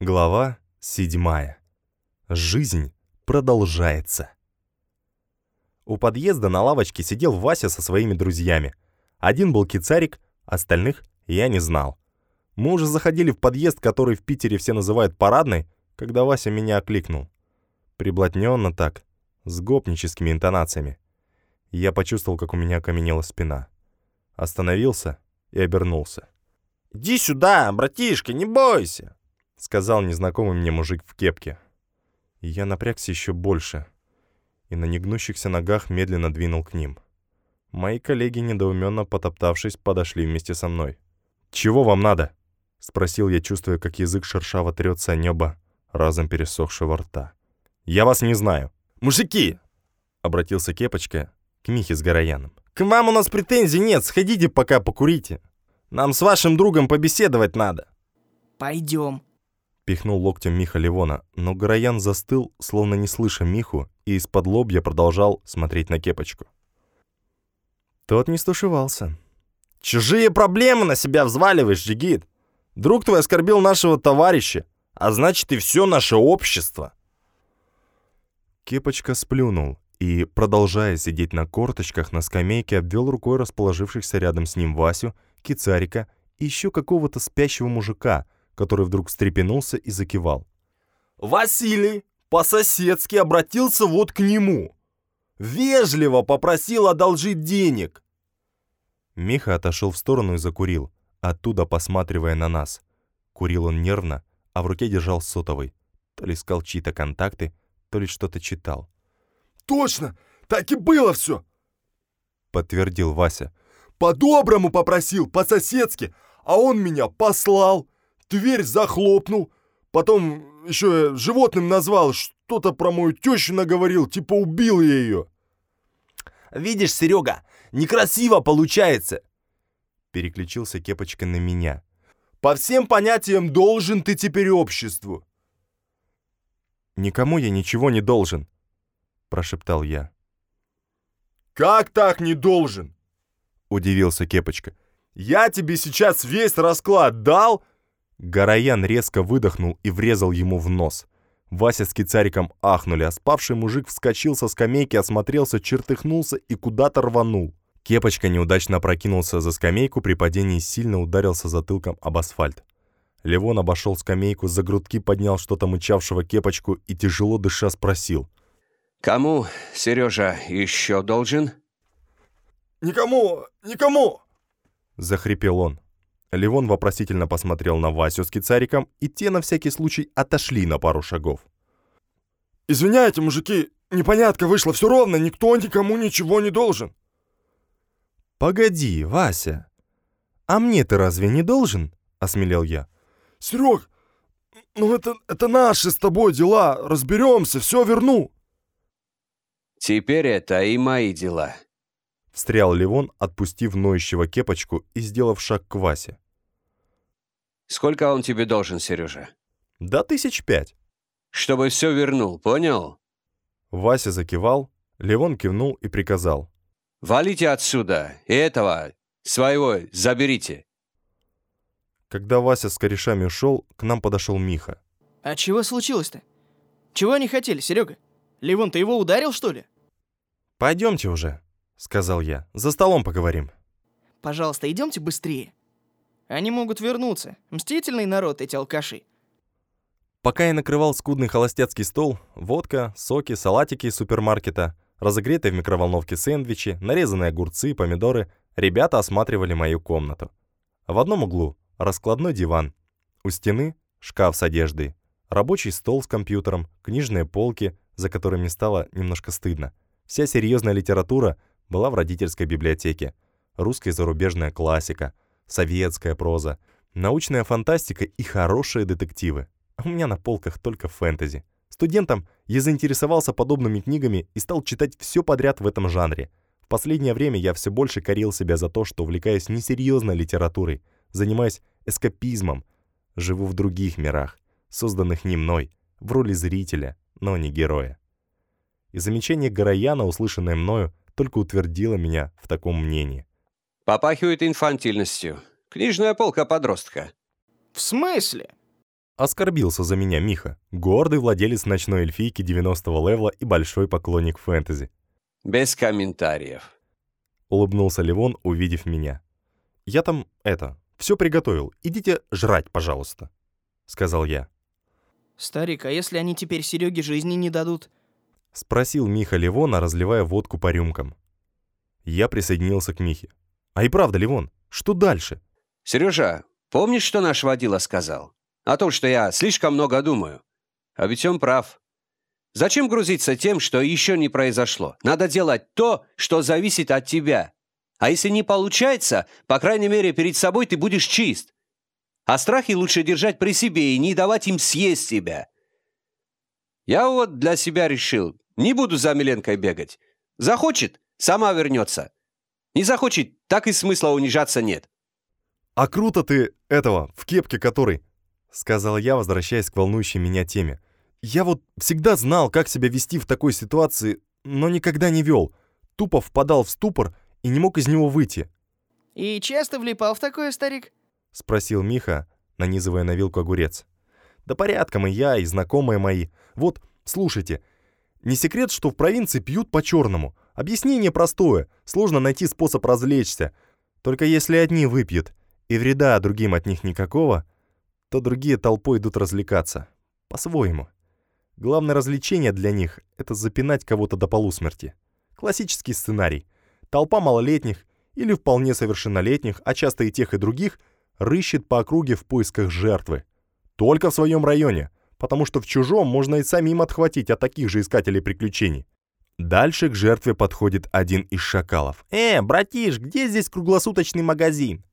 Глава седьмая. Жизнь продолжается. У подъезда на лавочке сидел Вася со своими друзьями. Один был кицарик, остальных я не знал. Мы уже заходили в подъезд, который в Питере все называют парадной, когда Вася меня окликнул. Приблотненно так, с гопническими интонациями. Я почувствовал, как у меня окаменела спина. Остановился и обернулся. «Иди сюда, братишка, не бойся!» Сказал незнакомый мне мужик в кепке. И я напрягся еще больше и на негнущихся ногах медленно двинул к ним. Мои коллеги, недоуменно потоптавшись, подошли вместе со мной. «Чего вам надо?» — спросил я, чувствуя, как язык шершаво трется о небо, разом пересохшего рта. «Я вас не знаю». «Мужики!» — обратился Кепочка к Михе с Горояном. «К вам у нас претензий нет, сходите пока покурите. Нам с вашим другом побеседовать надо». «Пойдем», — пихнул локтем Миха Ливона, но Гороян застыл, словно не слыша Миху, и из-под лобья продолжал смотреть на Кепочку. Тот не стушевался. «Чужие проблемы на себя взваливаешь, Джигит. Друг твой оскорбил нашего товарища, а значит и все наше общество». Кепочка сплюнул и, продолжая сидеть на корточках на скамейке, обвел рукой расположившихся рядом с ним Васю, Кицарика и еще какого-то спящего мужика, который вдруг встрепенулся и закивал. «Василий по-соседски обратился вот к нему. Вежливо попросил одолжить денег». Миха отошел в сторону и закурил, оттуда посматривая на нас. Курил он нервно, а в руке держал сотовый. То ли искал чьи-то контакты, то ли что-то читал. «Точно! Так и было все!» Подтвердил Вася. «По-доброму попросил, по-соседски, а он меня послал, дверь захлопнул, потом еще животным назвал, что-то про мою тещу наговорил, типа убил я ее». «Видишь, Серега, некрасиво получается!» Переключился Кепочка на меня. «По всем понятиям должен ты теперь обществу. «Никому я ничего не должен», — прошептал я. «Как так не должен?» — удивился Кепочка. «Я тебе сейчас весь расклад дал?» Гороян резко выдохнул и врезал ему в нос. Вася с кицариком ахнули, а спавший мужик вскочил со скамейки, осмотрелся, чертыхнулся и куда-то рванул. Кепочка неудачно опрокинулся за скамейку, при падении и сильно ударился затылком об асфальт. Левон обошел скамейку, за грудки поднял что-то мычавшего кепочку и, тяжело дыша, спросил. «Кому, Сережа, еще должен?» «Никому, никому!» Захрипел он. Левон вопросительно посмотрел на Васю с кицариком, и те на всякий случай отошли на пару шагов. «Извиняйте, мужики, непонятка вышла, все ровно, никто никому ничего не должен». «Погоди, Вася, а мне ты разве не должен?» — осмелел я. «Серег, ну это, это наши с тобой дела, разберемся, все верну». «Теперь это и мои дела», — встрял Левон, отпустив ноющего кепочку и сделав шаг к Васе. «Сколько он тебе должен, Сережа?» «Да тысяч пять». «Чтобы все вернул, понял?» Вася закивал, Левон кивнул и приказал. «Валите отсюда, и этого, своего, заберите». Когда Вася с корешами ушел, к нам подошел Миха. А чего случилось-то? Чего они хотели, Серега? Ливон, ты его ударил, что ли? «Пойдемте уже», — сказал я. «За столом поговорим». Пожалуйста, идемте быстрее. Они могут вернуться. Мстительный народ эти алкаши. Пока я накрывал скудный холостяцкий стол, водка, соки, салатики из супермаркета, разогретые в микроволновке сэндвичи, нарезанные огурцы, помидоры, ребята осматривали мою комнату. В одном углу раскладной диван, у стены шкаф с одеждой, рабочий стол с компьютером, книжные полки, за которыми стало немножко стыдно. Вся серьезная литература была в родительской библиотеке. Русская и зарубежная классика, советская проза, научная фантастика и хорошие детективы. А у меня на полках только фэнтези. Студентом я заинтересовался подобными книгами и стал читать все подряд в этом жанре. В последнее время я все больше корил себя за то, что увлекаюсь несерьезной литературой, занимаюсь эскапизмом, живу в других мирах, созданных не мной, в роли зрителя, но не героя. И замечание Горояна, услышанное мною, только утвердило меня в таком мнении. «Попахивает инфантильностью. Книжная полка подростка». В смысле? Оскорбился за меня Миха, гордый владелец ночной эльфийки 90-го левела и большой поклонник фэнтези. Без комментариев. Улыбнулся Ливон, увидев меня. «Я там, это, все приготовил. Идите жрать, пожалуйста», — сказал я. Старик, а если они теперь Сереге жизни не дадут? Спросил Миха Ливона, разливая водку по рюмкам. Я присоединился к Михе. «А и правда, Ливон, что дальше?» Сережа, помнишь, что наш водила сказал? О том, что я слишком много думаю. А ведь он прав. Зачем грузиться тем, что еще не произошло? Надо делать то, что зависит от тебя. А если не получается, по крайней мере, перед собой ты будешь чист. А страхи лучше держать при себе и не давать им съесть тебя. Я вот для себя решил, не буду за Миленкой бегать. Захочет, сама вернется. Не захочет, так и смысла унижаться нет. «А круто ты этого, в кепке который!» Сказал я, возвращаясь к волнующей меня теме. «Я вот всегда знал, как себя вести в такой ситуации, но никогда не вел. Тупо впадал в ступор и не мог из него выйти. И часто влипал в такое, старик? Спросил Миха, нанизывая на вилку огурец. Да порядком и я, и знакомые мои. Вот, слушайте, не секрет, что в провинции пьют по-черному. Объяснение простое, сложно найти способ развлечься. Только если одни выпьют, и вреда другим от них никакого, то другие толпой идут развлекаться. По-своему. Главное развлечение для них — это запинать кого-то до полусмерти. Классический сценарий — Толпа малолетних или вполне совершеннолетних, а часто и тех, и других, рыщет по округе в поисках жертвы. Только в своем районе, потому что в чужом можно и самим отхватить от таких же искателей приключений. Дальше к жертве подходит один из шакалов. «Э, братиш, где здесь круглосуточный магазин?»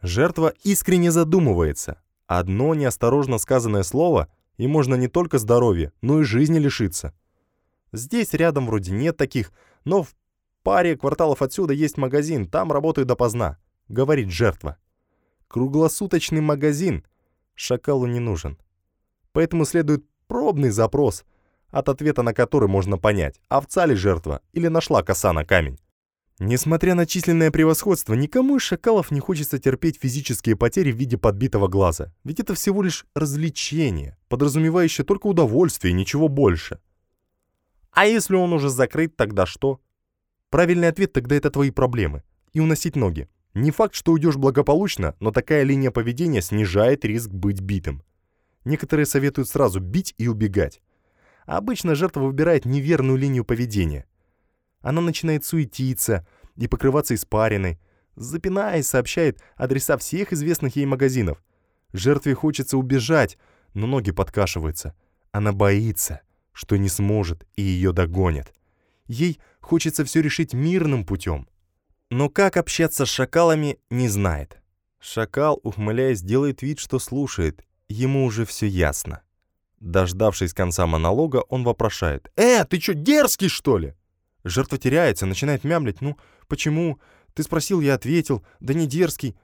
Жертва искренне задумывается. Одно неосторожно сказанное слово, и можно не только здоровья, но и жизни лишиться. Здесь рядом вроде нет таких, но в паре кварталов отсюда есть магазин, там работаю допоздна», — говорит жертва. Круглосуточный магазин шакалу не нужен. Поэтому следует пробный запрос, от ответа на который можно понять, овца ли жертва или нашла коса на камень. Несмотря на численное превосходство, никому из шакалов не хочется терпеть физические потери в виде подбитого глаза, ведь это всего лишь развлечение, подразумевающее только удовольствие и ничего больше. А если он уже закрыт, тогда что? Правильный ответ тогда это твои проблемы. И уносить ноги. Не факт, что уйдешь благополучно, но такая линия поведения снижает риск быть битым. Некоторые советуют сразу бить и убегать. А обычно жертва выбирает неверную линию поведения. Она начинает суетиться и покрываться испариной, запинаясь, сообщает адреса всех известных ей магазинов. Жертве хочется убежать, но ноги подкашиваются. Она боится, что не сможет и ее догонят. Ей хочется все решить мирным путем. Но как общаться с шакалами, не знает. Шакал, ухмыляясь, делает вид, что слушает. Ему уже все ясно. Дождавшись конца монолога, он вопрошает. «Э, ты что, дерзкий, что ли?» Жертва теряется, начинает мямлить. «Ну, почему? Ты спросил, я ответил. Да не дерзкий».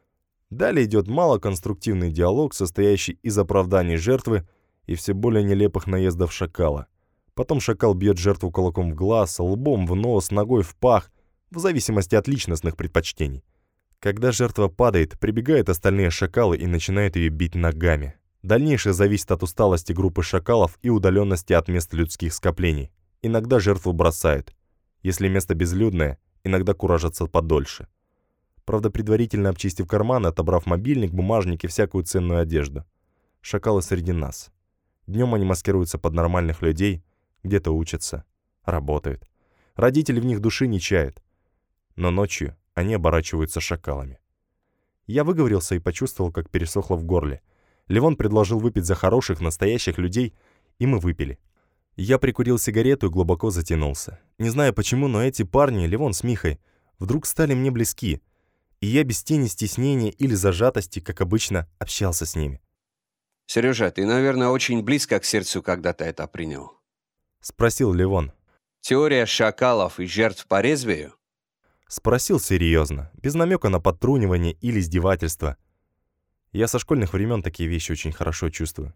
Далее идет малоконструктивный диалог, состоящий из оправданий жертвы и все более нелепых наездов шакала. Потом шакал бьет жертву кулаком в глаз, лбом в нос, ногой в пах, в зависимости от личностных предпочтений. Когда жертва падает, прибегают остальные шакалы и начинают ее бить ногами. Дальнейшее зависит от усталости группы шакалов и удаленности от мест людских скоплений. Иногда жертву бросают. Если место безлюдное, иногда куражатся подольше. Правда, предварительно обчистив карманы, отобрав мобильник, бумажник и всякую ценную одежду. Шакалы среди нас. Днем они маскируются под нормальных людей, где-то учатся, работают. Родители в них души не чают. Но ночью они оборачиваются шакалами. Я выговорился и почувствовал, как пересохло в горле. Левон предложил выпить за хороших, настоящих людей, и мы выпили. Я прикурил сигарету и глубоко затянулся. Не знаю почему, но эти парни, Левон с Михой, вдруг стали мне близки, и я без тени стеснения или зажатости, как обычно, общался с ними. Сережа, ты, наверное, очень близко к сердцу когда-то это принял. — спросил Левон. «Теория шакалов и жертв по резвию?» Спросил серьезно, без намека на подтрунивание или издевательство. Я со школьных времен такие вещи очень хорошо чувствую.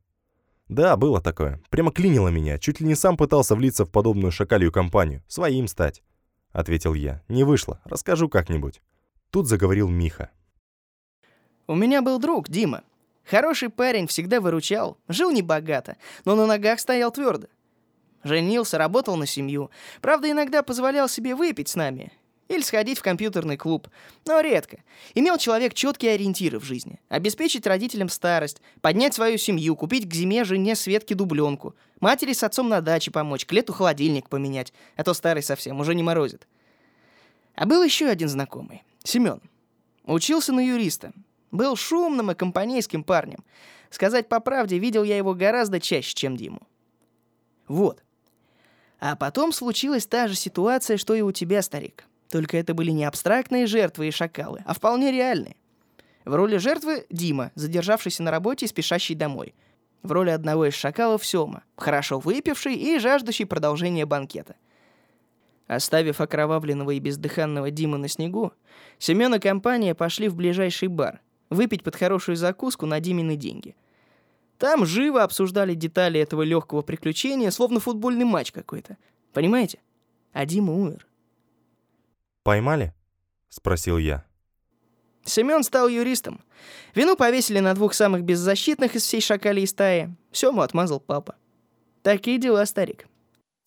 Да, было такое. Прямо клинило меня. Чуть ли не сам пытался влиться в подобную шакалью компанию. Своим стать. Ответил я. Не вышло. Расскажу как-нибудь. Тут заговорил Миха. У меня был друг, Дима. Хороший парень, всегда выручал, жил небогато, но на ногах стоял твердо. Женился, работал на семью. Правда, иногда позволял себе выпить с нами. Или сходить в компьютерный клуб. Но редко. Имел человек четкие ориентиры в жизни. Обеспечить родителям старость, поднять свою семью, купить к зиме жене Светке дубленку, матери с отцом на даче помочь, к лету холодильник поменять, а то старый совсем, уже не морозит. А был еще один знакомый, Семен. Учился на юриста. Был шумным и компанейским парнем. Сказать по правде, видел я его гораздо чаще, чем Диму. Вот. А потом случилась та же ситуация, что и у тебя, старик. Только это были не абстрактные жертвы и шакалы, а вполне реальные. В роли жертвы Дима, задержавшийся на работе и спешащий домой. В роли одного из шакалов Сёма, хорошо выпивший и жаждущий продолжения банкета. Оставив окровавленного и бездыханного Дима на снегу, Семен и компания пошли в ближайший бар, выпить под хорошую закуску на Димины деньги. Там живо обсуждали детали этого легкого приключения, словно футбольный матч какой-то. Понимаете? А Дима умер. «Поймали?» — спросил я. Семен стал юристом. Вину повесили на двух самых беззащитных из всей шакалей стаи. Сему отмазал папа. Такие дела, старик.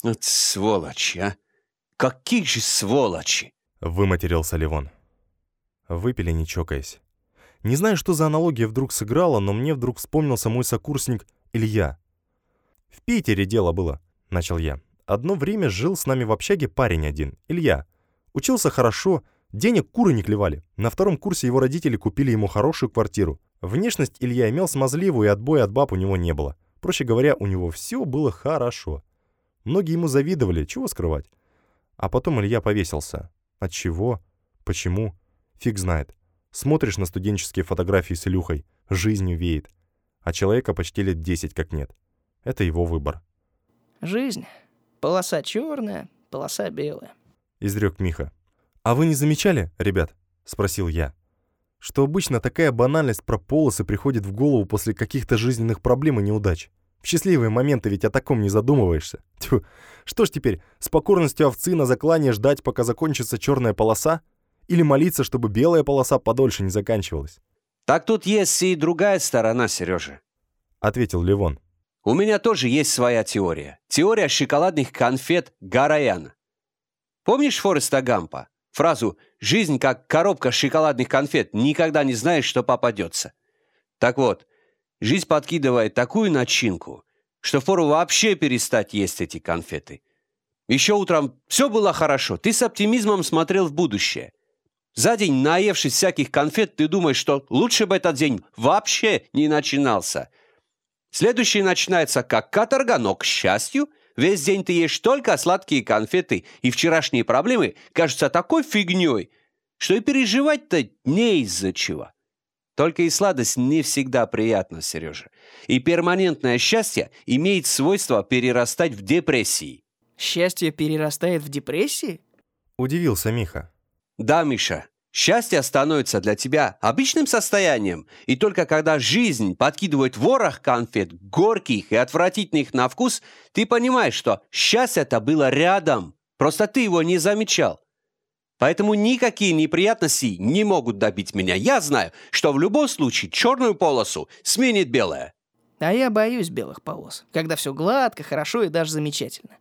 Вот сволочи, а! Какие же сволочи! Выматерился Ливон. Выпили, не чокаясь. Не знаю, что за аналогия вдруг сыграла, но мне вдруг вспомнился мой сокурсник Илья. «В Питере дело было», — начал я. «Одно время жил с нами в общаге парень один, Илья. Учился хорошо, денег куры не клевали. На втором курсе его родители купили ему хорошую квартиру. Внешность Илья имел смазливую, и отбоя от баб у него не было. Проще говоря, у него все было хорошо. Многие ему завидовали, чего скрывать. А потом Илья повесился. От чего? Почему? Фиг знает. Смотришь на студенческие фотографии с Илюхой, жизнью веет. А человека почти лет 10 как нет. Это его выбор. Жизнь. Полоса черная, полоса белая. Изрек Миха. «А вы не замечали, ребят?» — спросил я. «Что обычно такая банальность про полосы приходит в голову после каких-то жизненных проблем и неудач. В счастливые моменты ведь о таком не задумываешься. Тьфу. Что ж теперь, с покорностью овцы на заклание ждать, пока закончится черная полоса? Или молиться, чтобы белая полоса подольше не заканчивалась?» Так тут есть и другая сторона, Сережа. — ответил Левон. У меня тоже есть своя теория. Теория шоколадных конфет Гараяна. Помнишь Фореста Гампа? Фразу «Жизнь как коробка шоколадных конфет, никогда не знаешь, что попадется». Так вот, жизнь подкидывает такую начинку, что фору вообще перестать есть эти конфеты. Еще утром все было хорошо, ты с оптимизмом смотрел в будущее. За день, наевшись всяких конфет, ты думаешь, что лучше бы этот день вообще не начинался. Следующий начинается как каторга, но, к счастью, весь день ты ешь только сладкие конфеты, и вчерашние проблемы кажутся такой фигней, что и переживать-то не из-за чего. Только и сладость не всегда приятна, Сережа. И перманентное счастье имеет свойство перерастать в депрессии. Счастье перерастает в депрессии? Удивился Миха. Да, Миша, счастье становится для тебя обычным состоянием, и только когда жизнь подкидывает ворох конфет, горьких и отвратительных на вкус, ты понимаешь, что счастье-то было рядом, просто ты его не замечал. Поэтому никакие неприятности не могут добить меня. Я знаю, что в любом случае черную полосу сменит белая. А я боюсь белых полос, когда все гладко, хорошо и даже замечательно.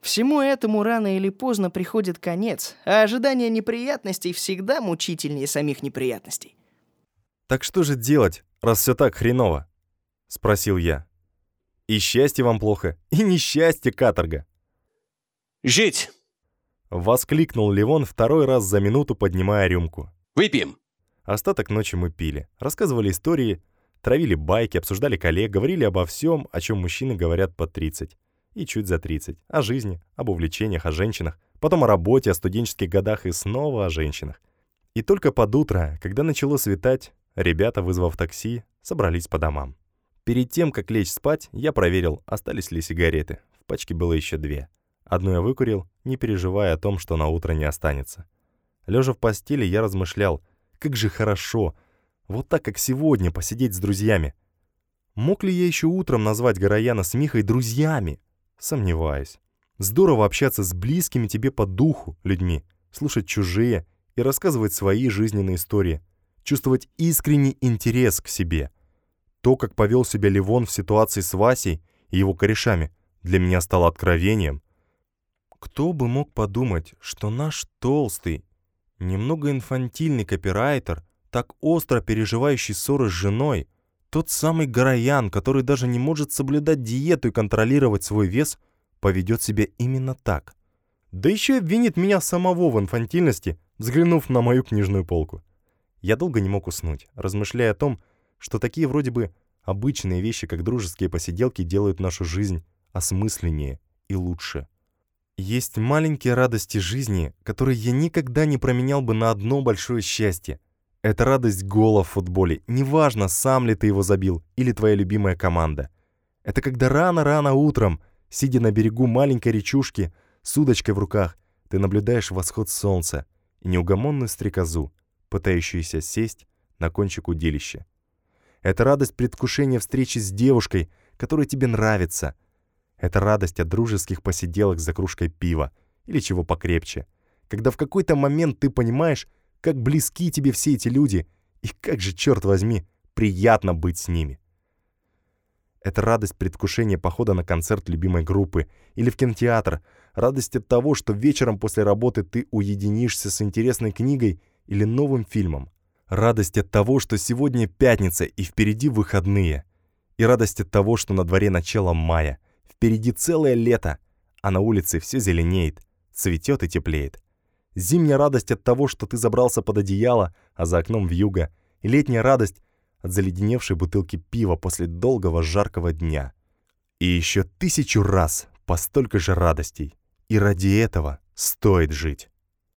Всему этому рано или поздно приходит конец, а ожидание неприятностей всегда мучительнее самих неприятностей. «Так что же делать, раз все так хреново?» — спросил я. «И счастье вам плохо, и несчастье каторга». Жить! Воскликнул Ливон второй раз за минуту, поднимая рюмку. Выпьем! Остаток ночи мы пили, рассказывали истории, травили байки, обсуждали коллег, говорили обо всем, о чем мужчины говорят по 30 и чуть за 30. О жизни, об увлечениях, о женщинах, потом о работе, о студенческих годах и снова о женщинах. И только под утро, когда начало светать, ребята, вызвав такси, собрались по домам. Перед тем, как лечь спать, я проверил, остались ли сигареты. В пачке было еще две. Одну я выкурил, не переживая о том, что на утро не останется. Лежа в постели, я размышлял, как же хорошо, вот так, как сегодня, посидеть с друзьями. Мог ли я еще утром назвать Горояна с Михой друзьями? Сомневаюсь. Здорово общаться с близкими тебе по духу людьми, слушать чужие и рассказывать свои жизненные истории. чувствовать искренний интерес к себе. То, как повел себя Ливон в ситуации с Васей и его корешами, для меня стало откровением. Кто бы мог подумать, что наш толстый, немного инфантильный копирайтер, так остро переживающий ссоры с женой, тот самый Гороян, который даже не может соблюдать диету и контролировать свой вес, поведет себя именно так. Да еще и обвинит меня самого в инфантильности, взглянув на мою книжную полку. Я долго не мог уснуть, размышляя о том, что такие вроде бы обычные вещи, как дружеские посиделки, делают нашу жизнь осмысленнее и лучше. Есть маленькие радости жизни, которые я никогда не променял бы на одно большое счастье. Это радость гола в футболе, неважно, сам ли ты его забил или твоя любимая команда. Это когда рано-рано утром, сидя на берегу маленькой речушки, с удочкой в руках, ты наблюдаешь восход солнца и неугомонную стрекозу, пытающуюся сесть на кончик удилища. Это радость предвкушения встречи с девушкой, которая тебе нравится. Это радость от дружеских посиделок за кружкой пива или чего покрепче. Когда в какой-то момент ты понимаешь, как близки тебе все эти люди, и как же, черт возьми, приятно быть с ними. Это радость предвкушения похода на концерт любимой группы или в кинотеатр, радость от того, что вечером после работы ты уединишься с интересной книгой или новым фильмом. Радость от того, что сегодня пятница и впереди выходные. И радость от того, что на дворе начало мая, впереди целое лето, а на улице все зеленеет, цветет и теплеет. Зимняя радость от того, что ты забрался под одеяло, а за окном вьюга. И летняя радость от заледеневшей бутылки пива после долгого жаркого дня. И еще тысячу раз по столько же радостей. И ради этого стоит жить.